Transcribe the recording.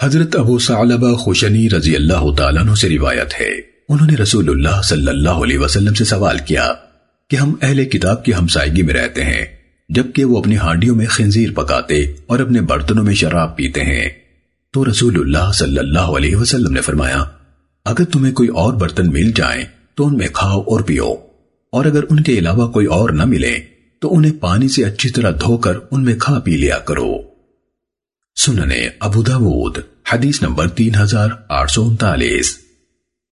حضرت ابو ثعلبہ خوشنی رضی اللہ تعالیٰ عنہ سے روایت ہے۔ انہوں نے رسول اللہ صلی اللہ علیہ وسلم سے سوال کیا کہ ہم اہل کتاب کی ہمسائیگی میں رہتے ہیں، جبکہ وہ اپنی ہانڈیوں میں خنزیر پکاتے اور اپنے برتنوں میں شراب پیتے ہیں۔ تو رسول اللہ صلی اللہ علیہ وسلم نے فرمایا، اگر تمہیں کوئی اور برتن مل جائیں تو ان میں کھاؤ اور پیو، اور اگر ان کے علاوہ کوئی اور نہ ملے تو انہیں پانی سے اچھی طرح دھو کر ان میں کھا پی لیا کرو۔ سننے ابو داود حدیث نمبر تین ہزار آٹھ سو انتالیس۔